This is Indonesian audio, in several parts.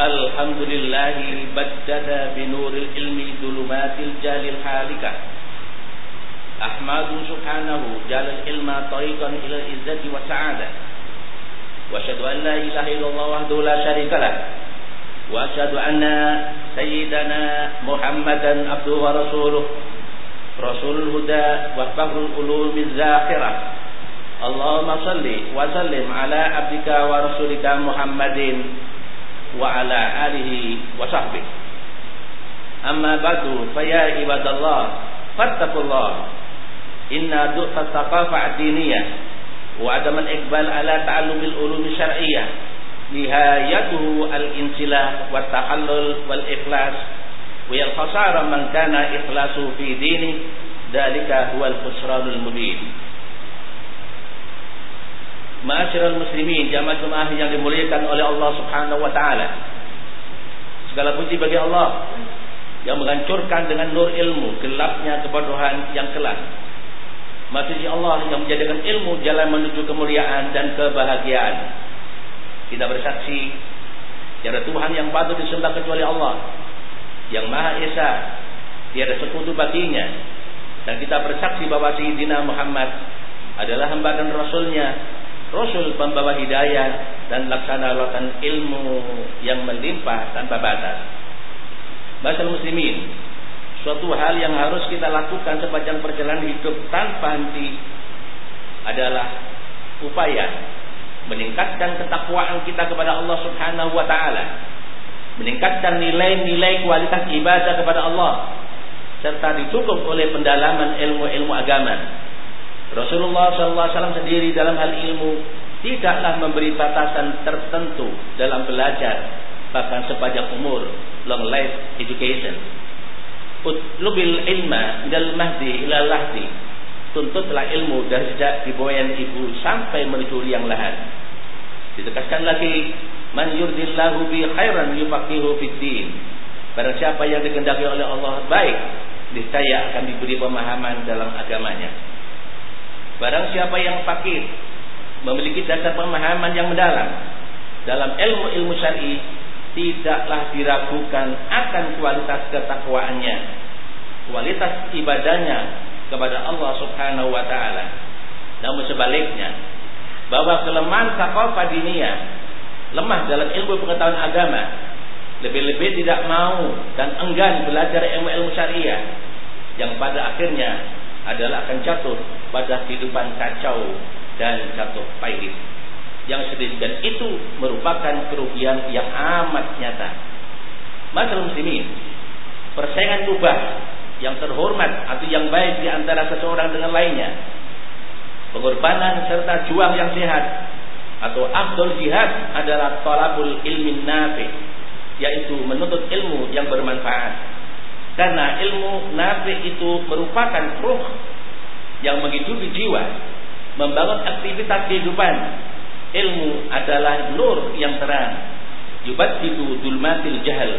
الحمد لله بدد بنور العلم ظلمات الجهل الحالكة أحمد سبحانه جعل العلم طريقا إلى العزة والسعادة. وأشهد أن لا إله إلا الله وحده لا شريك له. وأشهد أن سيدنا محمدا عبده ورسوله. رسول الهدى وفخر العلوم الزاخرة. اللهم صل وسلم على عبدك ورسولك محمد وعلى آله وصحبه. أما بعد فيا عباد الله فاتقوا الله. إن ضعف الثقافة الدينية وعدم الإقبال على تعلم العلوم الشرعية نهايته الانسلاخ والتحلل والإخلاص ويا من كان إخلاصه في دينه ذلك هو الخسران المبين. Ma'asyiral muslimin, jamaah jemaah yang dimuliakan oleh Allah Subhanahu wa taala. Segala puji bagi Allah yang menghancurkan dengan nur ilmu gelapnya kebodohan yang kelas. Maksudnya Allah yang menjadikan ilmu jalan menuju kemuliaan dan kebahagiaan. Kita bersaksi tiada Tuhan yang patut disembah kecuali Allah yang Maha Esa, tiada sekutu baginya. Dan kita bersaksi bahwa Sayyidina Muhammad adalah hamba dan rasulnya Rasul pembawa hidayah dan laksanakan ilmu yang melimpah tanpa batas. Masalah muslimin, suatu hal yang harus kita lakukan sepanjang perjalanan hidup tanpa henti adalah upaya meningkatkan ketakwaan kita kepada Allah Subhanahu wa taala. Meningkatkan nilai-nilai kualitas ibadah kepada Allah serta didukung oleh pendalaman ilmu-ilmu agama Rasulullah SAW sendiri dalam hal ilmu tidaklah memberi batasan tertentu dalam belajar bahkan sepanjang umur long life education. Utlubil ilma dal mahdi ila lahdi. Tuntutlah ilmu dari sejak diboyan ibu sampai menuju liang lahat ditegaskan lagi man yurdillahu bi khairan yufaqihu fid din. Barang siapa yang dikehendaki oleh Allah baik niscaya akan diberi pemahaman dalam agamanya Barang siapa yang fakir memiliki dasar pemahaman yang mendalam dalam ilmu-ilmu syar'i tidaklah diragukan akan kualitas ketakwaannya, kualitas ibadahnya kepada Allah Subhanahu wa taala. Namun sebaliknya, bahwa kelemahan takwa dunia lemah dalam ilmu pengetahuan agama, lebih-lebih tidak mau dan enggan belajar ilmu-ilmu syariah yang pada akhirnya adalah akan jatuh pada kehidupan kacau dan jatuh pahit. Yang sedih. Dan itu merupakan kerugian yang amat nyata. Masalah muslimin, persaingan ubah yang terhormat atau yang baik di antara seseorang dengan lainnya, pengorbanan serta juang yang sehat atau afdol jihad adalah talabul ilmin nafi yaitu menuntut ilmu yang bermanfaat karena ilmu nafi itu merupakan ruh yang menghidupi jiwa, membangun aktivitas kehidupan. Ilmu adalah nur yang terang. Yubat itu dulmatil jahal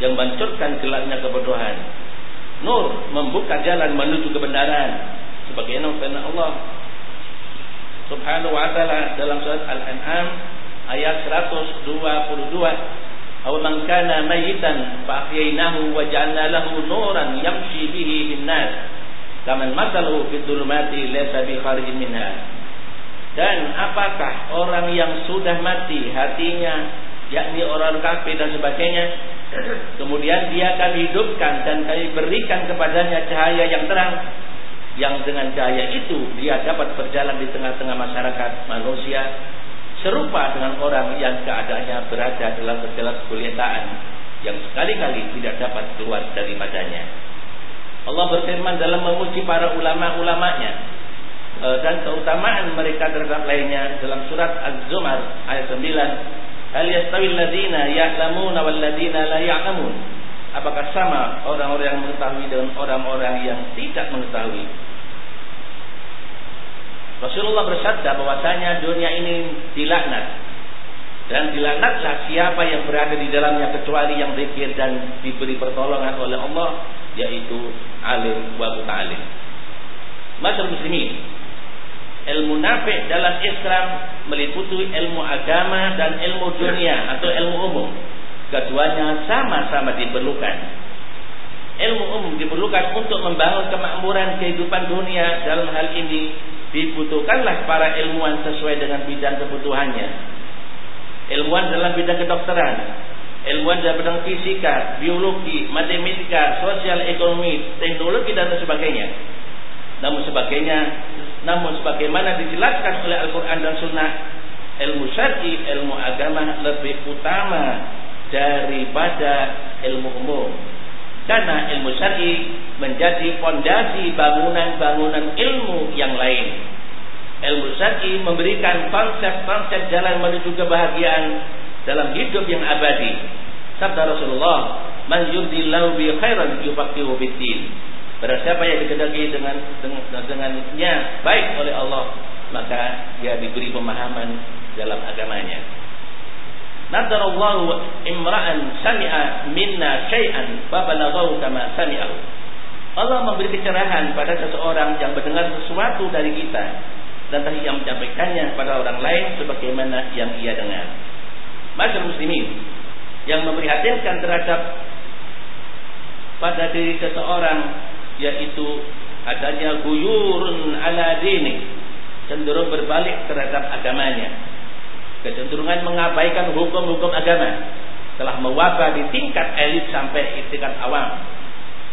yang mencurkan gelapnya kebodohan. Nur membuka jalan menuju kebenaran. Sebagaimana firman Allah Subhanahu wa taala dalam surat Al-An'am ayat 122 أو من كان ميتا فأحييناه وجعلنا له نورا يمشي به في الناس كمن مثله في الظلمات ليس بخارج منها dan apakah orang yang sudah mati hatinya yakni orang kafir dan sebagainya kemudian dia akan hidupkan dan kami berikan kepadanya cahaya yang terang yang dengan cahaya itu dia dapat berjalan di tengah-tengah masyarakat manusia serupa dengan orang yang keadaannya berada dalam segala kesulitan yang sekali-kali tidak dapat keluar daripadanya. Allah berfirman dalam memuji para ulama-ulamanya e, dan keutamaan mereka terhadap lainnya dalam surat Az-Zumar ayat 9 Hal yastawil ladina ya'lamuna wal ladina la ya'lamun Apakah sama orang-orang yang mengetahui dengan orang-orang yang tidak mengetahui Rasulullah bersabda bahwasanya dunia ini dilaknat dan dilaknatlah siapa yang berada di dalamnya kecuali yang zikir dan diberi pertolongan oleh Allah yaitu alim wa muta'alim. Masyarakat muslimin, ilmu nafi dalam Islam meliputi ilmu agama dan ilmu dunia atau ilmu umum. Keduanya sama-sama diperlukan. Ilmu umum diperlukan untuk membangun kemakmuran kehidupan dunia dalam hal ini dibutuhkanlah para ilmuwan sesuai dengan bidang kebutuhannya. Ilmuwan dalam bidang kedokteran, ilmuwan dalam bidang fisika, biologi, matematika, sosial ekonomi, teknologi dan sebagainya. Namun sebagainya, namun sebagaimana dijelaskan oleh Al-Quran dan Sunnah, ilmu syar'i, ilmu agama lebih utama daripada ilmu umum. Karena ilmu syar'i menjadi fondasi bangunan-bangunan ilmu yang lain. Ilmu syar'i memberikan konsep-konsep jalan menuju kebahagiaan dalam hidup yang abadi. Sabda Rasulullah, "Man yuridillahu bi khairan yufaqihu bid-din." Barang siapa yang dikehendaki dengan, dengan dengannya baik oleh Allah, maka dia diberi pemahaman dalam agamanya. Nadarallahu imra'an sami'a minna syai'an fabalaghahu kama sami'ahu. Allah memberi kecerahan pada seseorang yang mendengar sesuatu dari kita dan tadi yang menyampaikannya pada orang lain sebagaimana yang ia dengar. Masyarakat muslimin yang memprihatinkan terhadap pada diri seseorang yaitu adanya guyurun ala dini cenderung berbalik terhadap agamanya kecenderungan mengabaikan hukum-hukum agama telah mewabah di tingkat elit sampai tingkat awam.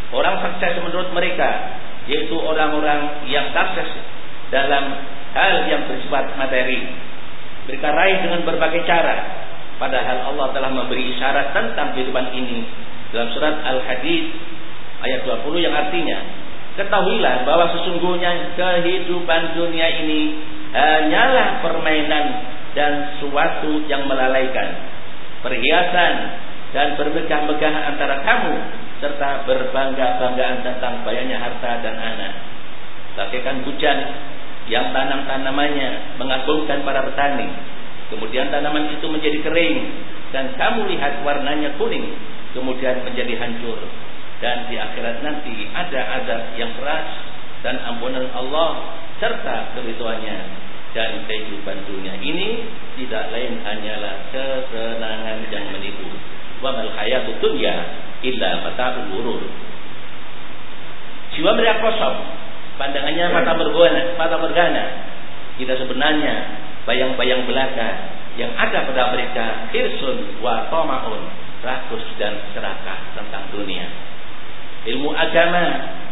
Orang sukses menurut mereka yaitu orang-orang yang sukses dalam hal yang bersifat materi. Mereka raih dengan berbagai cara. Padahal Allah telah memberi isyarat tentang kehidupan ini dalam surat Al-Hadid ayat 20 yang artinya Ketahuilah bahwa sesungguhnya kehidupan dunia ini hanyalah permainan dan suatu yang melalaikan. Perhiasan dan bermegah-megah antara kamu serta berbangga-banggaan tentang banyaknya harta dan anak. Bagaikan hujan yang tanam-tanamannya mengagumkan para petani. Kemudian tanaman itu menjadi kering dan kamu lihat warnanya kuning, kemudian menjadi hancur. Dan di akhirat nanti ada azab yang keras dan ampunan Allah serta keriduannya dan kehidupan dunia ini tidak lain hanyalah kesenangan yang menipu. Wa mal hayatud dunya illa mata'ul ghurur. Jiwa mereka kosong, pandangannya mata bergana, mata bergana. Tidak sebenarnya bayang-bayang belaka yang ada pada mereka khirsun wa tamaun, rakus dan serakah tentang dunia. Ilmu agama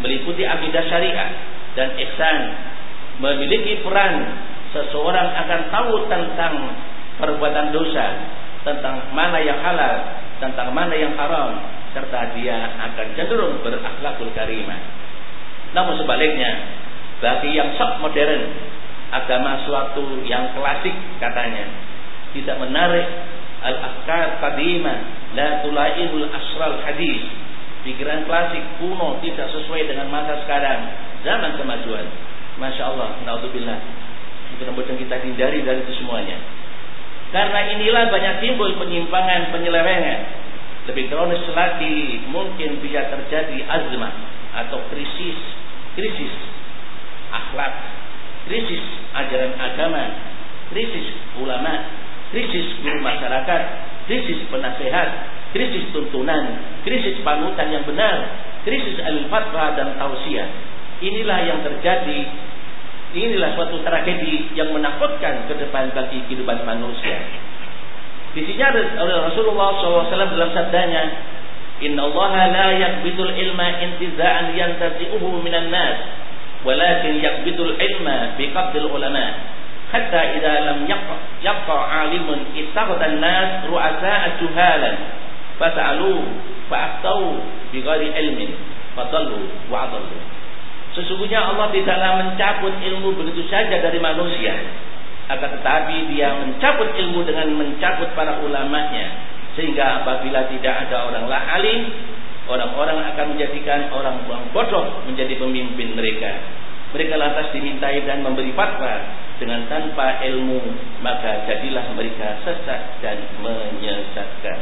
meliputi akidah syariah dan ihsan memiliki peran seseorang akan tahu tentang perbuatan dosa, tentang mana yang halal, tentang mana yang haram, serta dia akan cenderung berakhlakul karimah. Namun sebaliknya, bagi yang sok modern, agama suatu yang klasik katanya, tidak menarik al-afkar qadimah, la tulainul asral hadis. Pikiran klasik kuno tidak sesuai dengan masa sekarang, zaman kemajuan. Masya Allah, naudzubillah Mudah-mudahan kita hindari dari itu semuanya. Karena inilah banyak timbul penyimpangan, penyelewengan. Lebih kronis lagi mungkin bisa terjadi azmah atau krisis, krisis akhlak, krisis ajaran agama, krisis ulama, krisis guru masyarakat, krisis penasehat, krisis tuntunan, krisis panutan yang benar, krisis al-fatwa dan tausiah. Inilah yang terjadi Inilah suatu tragedi yang menakutkan ke depan bagi kehidupan manusia. Di sini ada Rasulullah SAW dalam sabdanya, Inna Allah la yakbidul ilma intiza'an yantazi'uhu minan nas, walakin yakbidul ilma biqabdil ulama. Hatta idza lam yaqqa 'alimun ittakhadha an-nas ru'asa'a juhalan fas'alu fa'aftau bighairi ilmin fadallu wa adallu. Sesungguhnya Allah tidaklah mencabut ilmu begitu saja dari manusia. Akan tetapi dia mencabut ilmu dengan mencabut para ulamanya. Sehingga apabila tidak ada orang alim, orang-orang akan menjadikan orang-orang bodoh menjadi pemimpin mereka. Mereka lantas dimintai dan memberi fatwa dengan tanpa ilmu, maka jadilah mereka sesat dan menyesatkan.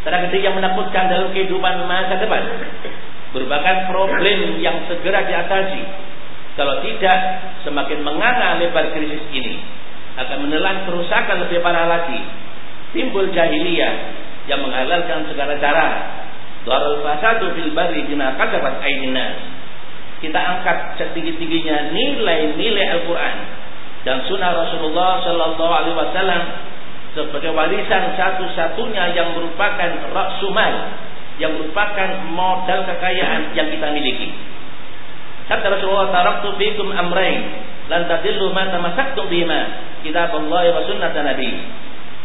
Tragedi yang menakutkan dalam kehidupan masa depan merupakan problem yang segera diatasi. Kalau tidak, semakin menganga lebar krisis ini akan menelan kerusakan lebih parah lagi. timbul jahiliyah yang menghalalkan segala cara. Darul fasadu fil barri bima kasabat aydinas. Kita angkat setinggi-tingginya nilai-nilai Al-Qur'an dan sunnah Rasulullah sallallahu alaihi wasallam sebagai warisan satu-satunya yang merupakan raksumal yang merupakan modal kekayaan yang kita miliki. Kata Rasulullah taraktu fikum amrain lan tadillu ma tamassaktum bima kitab Allah wa sunnah Nabi.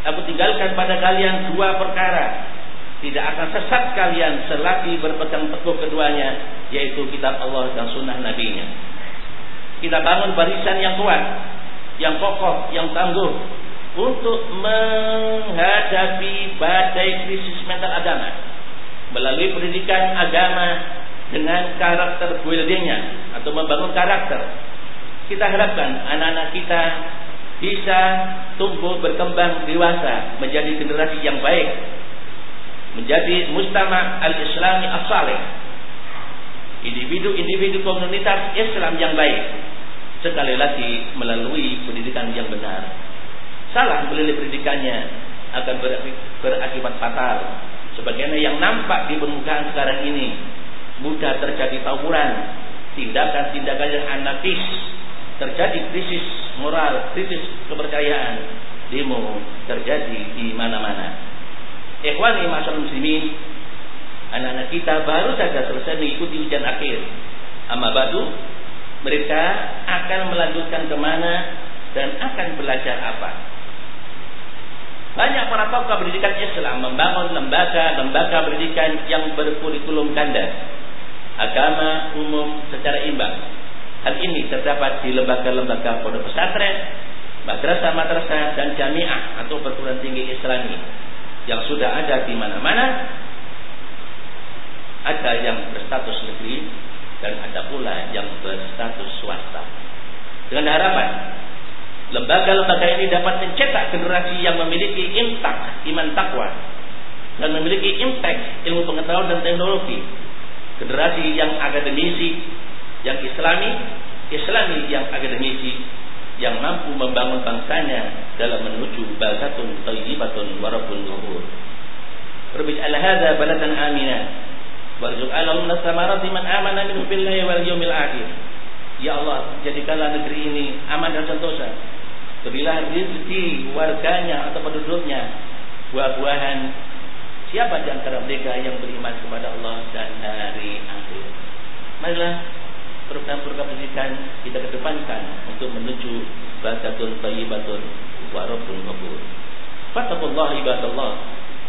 Aku tinggalkan pada kalian dua perkara. Tidak akan sesat kalian selagi berpegang teguh keduanya, yaitu kitab Allah dan sunnah Nabi-Nya. Kita bangun barisan yang kuat, yang kokoh, yang tangguh untuk menghadapi badai krisis mental agama melalui pendidikan agama dengan karakter buildingnya atau membangun karakter. Kita harapkan anak-anak kita bisa tumbuh berkembang dewasa menjadi generasi yang baik menjadi mustama al-islami as-salih. Individu-individu komunitas Islam yang baik sekali lagi melalui pendidikan yang benar. Salah melalui pendidikannya akan berakibat fatal sebagaimana yang nampak di permukaan sekarang ini mudah terjadi tawuran tindakan-tindakan yang anarkis terjadi krisis moral, krisis kepercayaan, demo terjadi di mana-mana. Ikhwani masyarakat muslimin, anak-anak kita baru saja selesai mengikuti ujian akhir. Amma badu, mereka akan melanjutkan ke mana dan akan belajar apa. Banyak para tokoh pendidikan Islam membangun lembaga-lembaga pendidikan yang berkurikulum ganda. Agama umum secara imbang Hal ini terdapat di lembaga-lembaga pondok pesantren, madrasah-madrasah dan jamiah atau perguruan tinggi Islami yang sudah ada di mana-mana. Ada yang berstatus negeri dan ada pula yang berstatus swasta. Dengan harapan lembaga-lembaga ini dapat mencetak generasi yang memiliki imtak iman takwa dan memiliki impact ilmu pengetahuan dan teknologi. Generasi yang akademisi yang islami, islami yang akademisi, yang mampu membangun bangsanya dalam menuju baldatun tayyibatun warabun ghafur. Rabbi al hadza baladan amina warzuq alahum nasamarati man amana minhu billahi wal yawmil akhir. Ya Allah, jadikanlah negeri ini aman dan sentosa. Berilah rezeki warganya atau penduduknya buah-buahan siapa di antara mereka yang beriman kepada Allah dan hari akhir. Marilah program-program pendidikan kita kedepankan untuk menuju badatun tayyibatun wa rabbun ghafur. Fattaqullaha ibadallah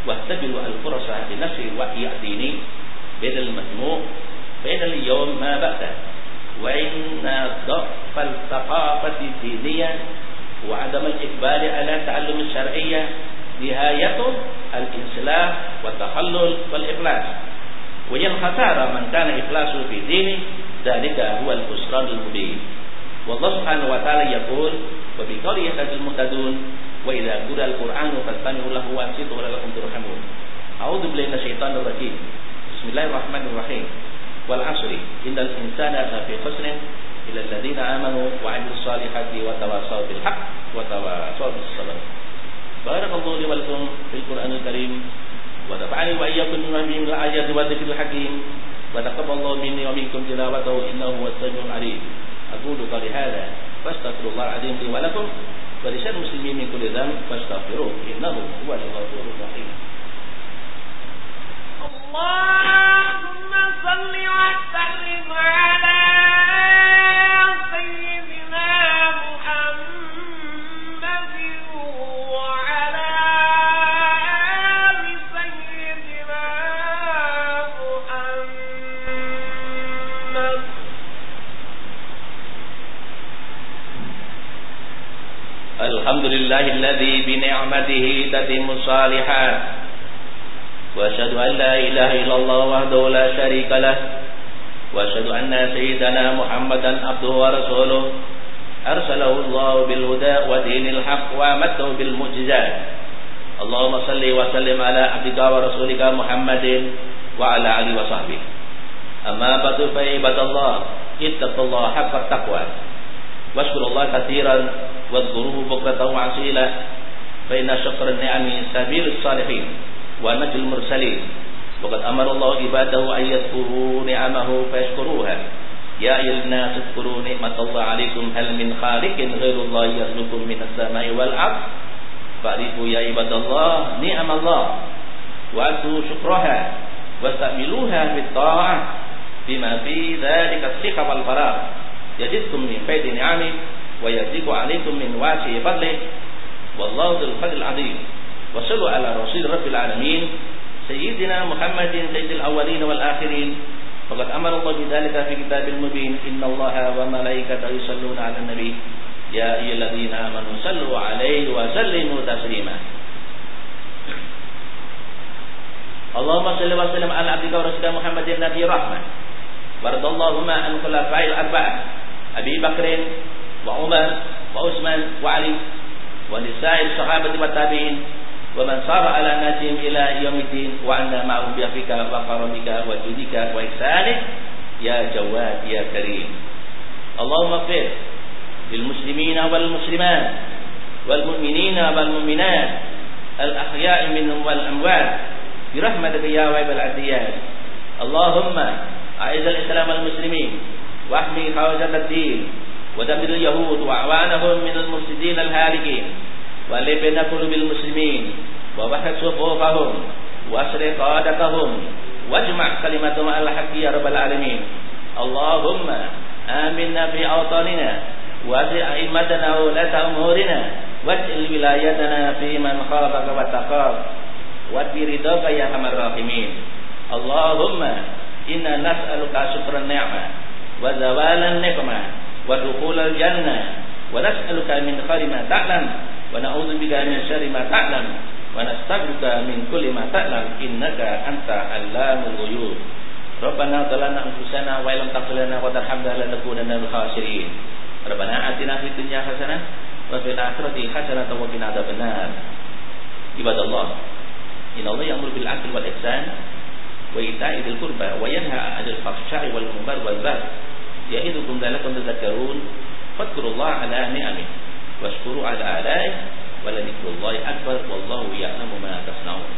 wattabi'u al-fursa li nasri wa i'dini badal majmu' badal yawm ma ba'da wa inna dhafal thaqafati diniyah وعدم الإقبال على تعلم الشرعية نهايته الانسلاخ والتخلل والإفلاس وهي الخسارة من كان إخلاصه في دينه ذلك هو الخسران المبين. والله سبحانه وتعالى يقول وبالقول يهتدي المهتدون وإذا قرأ القرآن فاستمعوا له وأنصتوا لكم ترحمون. أعوذ بالله من الشيطان الرجيم. بسم الله الرحمن الرحيم. والعصر. إن الإنسان لفي خسر إلى الذين آمنوا وعملوا الصالحات وتواصوا بالحق وتواصوا بالصبر. بارك الله لي ولكم في القرآن الكريم ونفعني وإياكم بما فيه من الآيات والذكر الحكيم وتقبل الله مني ومنكم تلاوته إنه هو السميع العليم. أقول قولي هذا فاستغفر الله العظيم لي ولكم ولسائر المسلمين من كل ذنب فاستغفروه إنه هو الغفور الرحيم. اللهم صل وسلم على لله الذي بنعمته تتم الصالحات وأشهد أن لا إله إلا الله وحده لا شريك له. وأشهد أن سيدنا محمدا عبده ورسوله. أرسله الله بالهدى ودين الحق وأمته بالمعجزات اللهم صل وسلم على عبدك ورسولك محمد وعلى آله وصحبه. أما بعد فعباد الله اتقوا الله حق التقوى. واشكر الله كثيرا واذكروه بكرة وعصيلا فإن شكر النعم سبيل الصالحين ونجل المرسلين. وقد أمر الله عباده أن يذكروا نعمه فيشكروها. يا أيها الناس اذكروا نعمة الله عليكم. هل من خالق غير الله يرزقكم من السماء والأرض؟ فاعرفوا يا عباد الله نعم الله. وأتوا شكرها واستعملوها بالطاعة. بما في ذلك الثقة والفراغ. يزدكم من فيض نعمه ويزيد عليكم من واسع فضله والله ذو الفضل العظيم. وصلوا على رسول رب العالمين سيدنا محمد سيد الأولين والآخرين. فقد أمر الله بذلك في كتاب المبين إن الله وملائكته يصلون على النبي. يا أيها الذين آمنوا صلوا عليه وسلموا تسليما. اللهم صل وسلم على عبدك ورسولك محمد النبي رحمة. وارض اللهم عن خلفاء الأربعة. أبي بكر وعمر وعثمان وعلي ولسائر الصحابة والتابعين ومن صار على ناسهم إلى يوم الدين وعنا معهم بعفك وكرمك وجودك وإحسانك يا جواد يا كريم. اللهم اغفر للمسلمين والمسلمات والمؤمنين والمؤمنات الأحياء منهم والأموات برحمتك يا وهاب العديات اللهم أعز الإسلام والمسلمين وأحمي حوزة الدين ودمر اليهود وأعوانهم من المفسدين الهالكين. وألف بين قلوب المسلمين ووحد صفوفهم. وأسر قادتهم واجمع كلمتهم على الحق يا رب العالمين. اللهم آمنا في أوطاننا. وأسر أئمتنا وولاة أمورنا. واجعل ولايتنا في من خافك واتقاك. وبرضاك يا أرحم الراحمين. اللهم إنا نسألك شكر النعمة. وزوال النقمة. ودخول الجنة ونسألك من خير ما تعلم ونعوذ بك من شر ما تعلم ونستغفرك من كل ما تعلم إنك أنت علام الغيوب ربنا ظلمنا أنفسنا وإن لم تغفر لنا وترحمنا لنكونن من الخاسرين ربنا آتنا في الدنيا حسنة وفي الآخرة حسنة وقنا عذاب النار عباد الله إن الله يأمر بالعدل والإحسان وإيتاء ذي القربى وينهى عن الفحشاء والمنكر والبغي يعظكم لعلكم تذكرون فاذكروا الله على نعمه واشكروا على آلائه ولذكر الله أكبر والله يعلم ما تصنعون